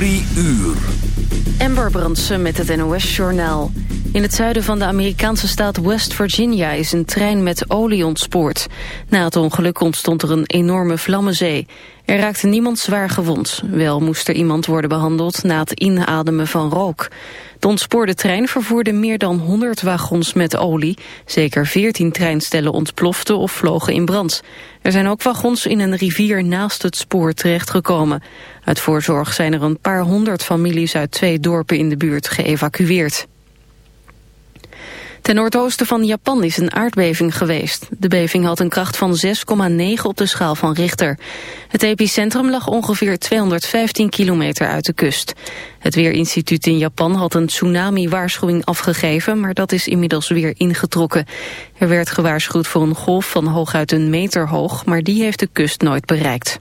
Drie uur. Amber Brandsen met het NOS-journaal. In het zuiden van de Amerikaanse staat West Virginia is een trein met olie ontspoord. Na het ongeluk ontstond er een enorme vlammenzee. Er raakte niemand zwaar gewond. Wel moest er iemand worden behandeld na het inademen van rook. De ontspoorde trein vervoerde meer dan 100 wagons met olie. Zeker 14 treinstellen ontploften of vlogen in brand. Er zijn ook wagons in een rivier naast het spoor terechtgekomen. Uit voorzorg zijn er een paar honderd families uit twee dorpen in de buurt geëvacueerd. Ten noordoosten van Japan is een aardbeving geweest. De beving had een kracht van 6,9 op de schaal van Richter. Het epicentrum lag ongeveer 215 kilometer uit de kust. Het Weerinstituut in Japan had een tsunami-waarschuwing afgegeven... maar dat is inmiddels weer ingetrokken. Er werd gewaarschuwd voor een golf van hooguit een meter hoog... maar die heeft de kust nooit bereikt.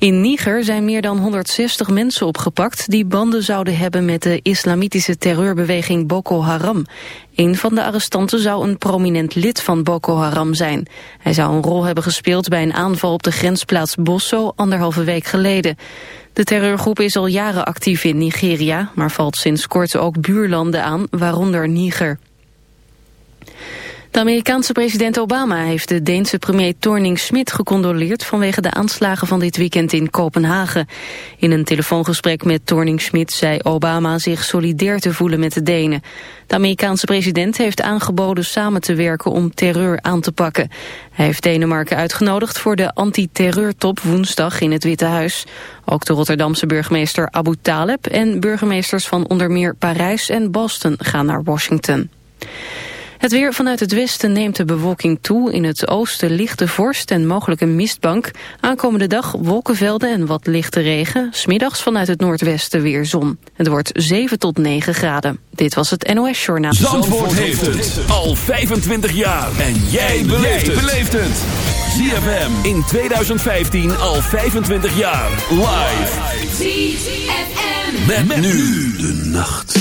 In Niger zijn meer dan 160 mensen opgepakt die banden zouden hebben met de islamitische terreurbeweging Boko Haram. Een van de arrestanten zou een prominent lid van Boko Haram zijn. Hij zou een rol hebben gespeeld bij een aanval op de grensplaats Bosso anderhalve week geleden. De terreurgroep is al jaren actief in Nigeria, maar valt sinds kort ook buurlanden aan, waaronder Niger. De Amerikaanse president Obama heeft de Deense premier Torning-Smit gecondoleerd vanwege de aanslagen van dit weekend in Kopenhagen. In een telefoongesprek met Torning-Smit zei Obama zich solidair te voelen met de Denen. De Amerikaanse president heeft aangeboden samen te werken om terreur aan te pakken. Hij heeft Denemarken uitgenodigd voor de anti-terreurtop woensdag in het Witte Huis. Ook de Rotterdamse burgemeester Abu Taleb en burgemeesters van onder meer Parijs en Boston gaan naar Washington. Het weer vanuit het westen neemt de bewolking toe. In het oosten lichte vorst en mogelijk een mistbank. Aankomende dag wolkenvelden en wat lichte regen. Smiddags vanuit het noordwesten weer zon. Het wordt 7 tot 9 graden. Dit was het NOS Journaal. Zandvoort, heeft het al 25 jaar. En jij beleeft het. ZFM in 2015 al 25 jaar. Live. ZFM. met nu de nacht.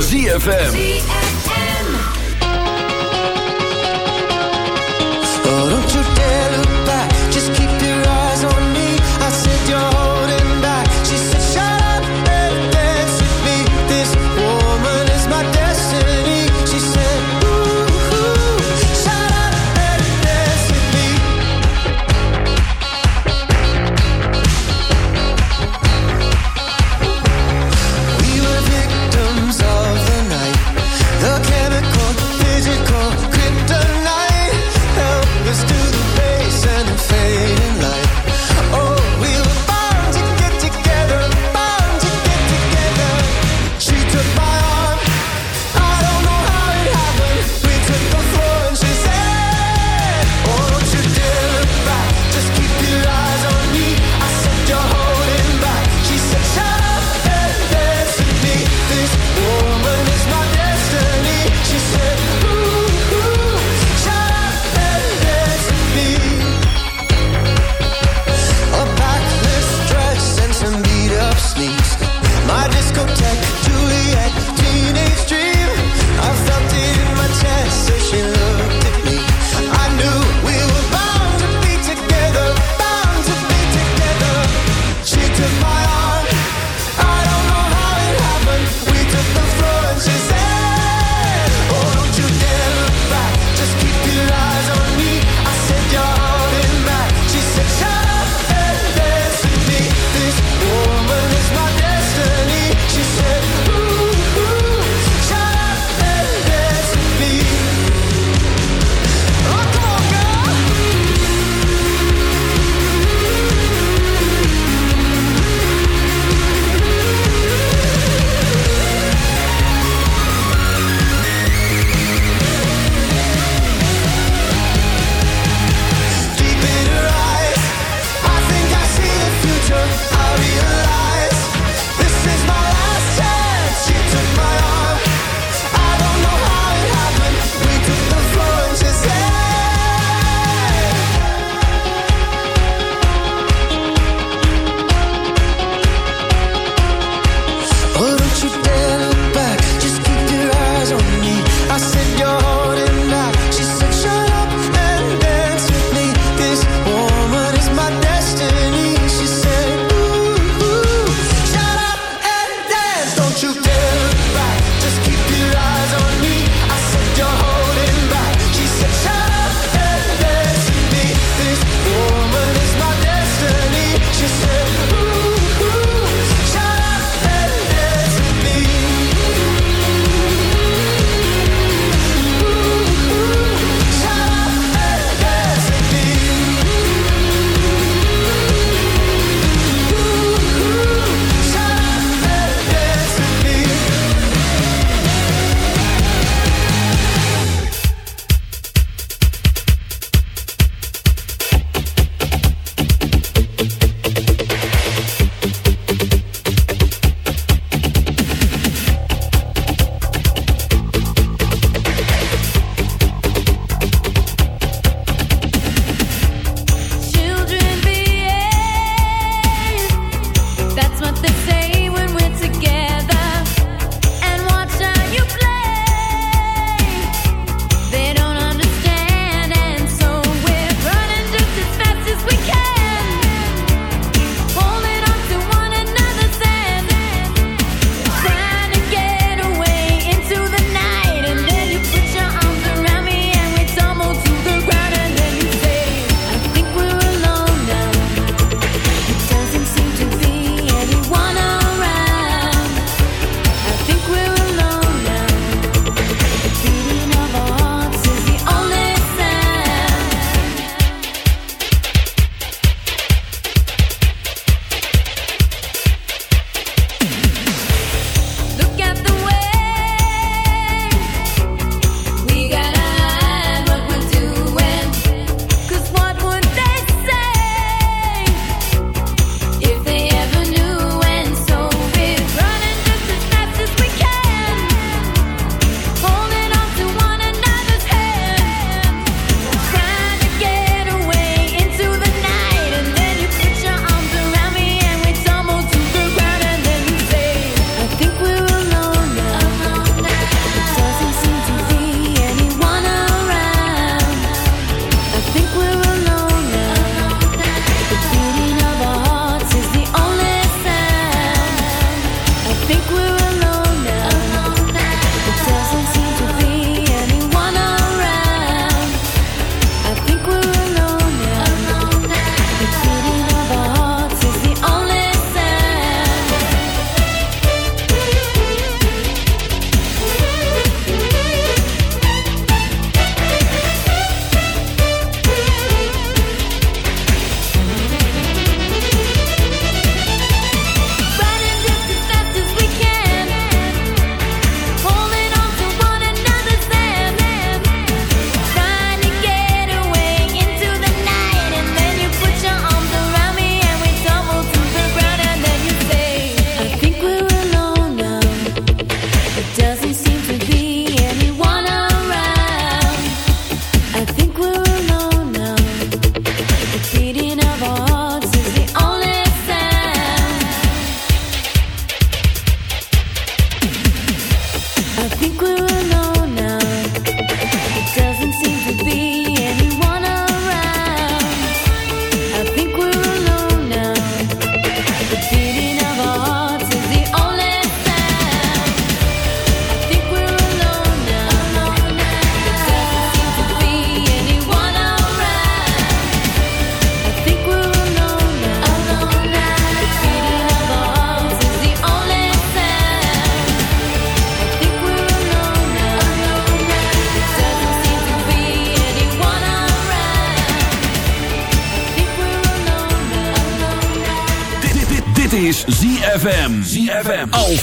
ZFM.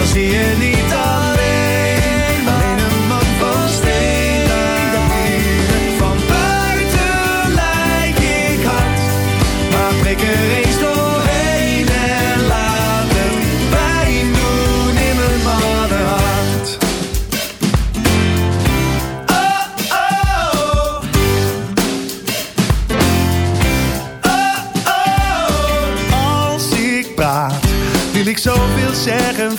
dan zie je niet alleen, alleen een man van steen. Van buiten lijk ik hard, maar prik er eens doorheen en laat het pijn doen in mijn mannenhart. Oh, oh. Oh, oh. Als ik praat, wil ik zoveel zeggen